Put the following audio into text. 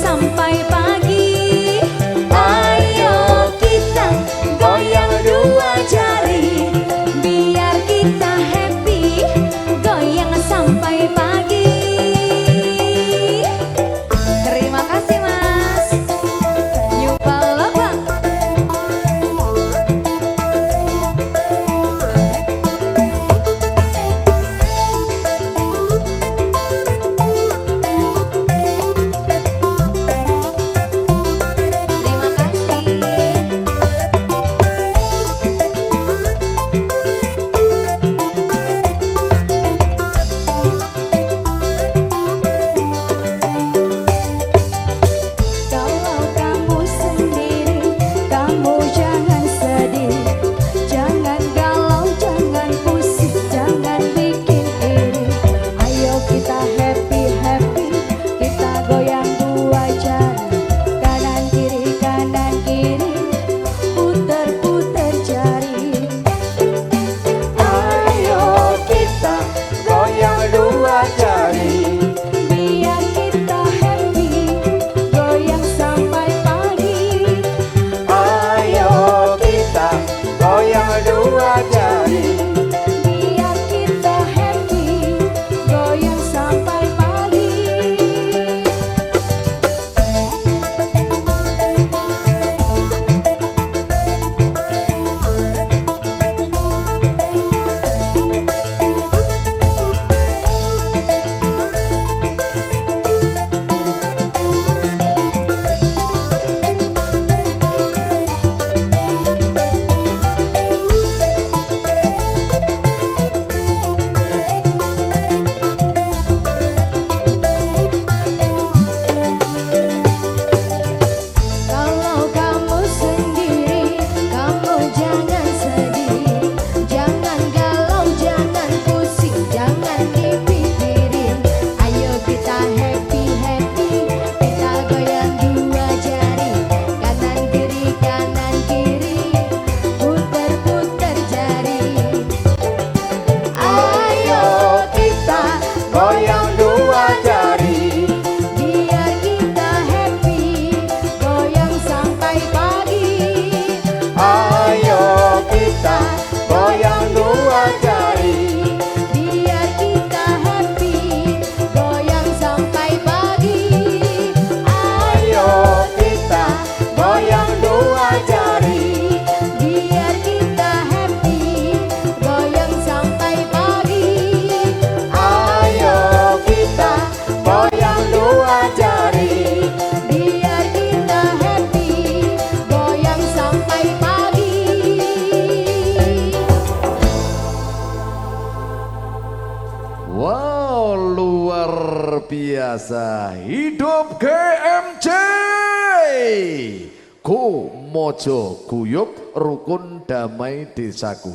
sampah luar biasa. Hidup GMJ Go Mojo Guyub Rukun Damai Desaku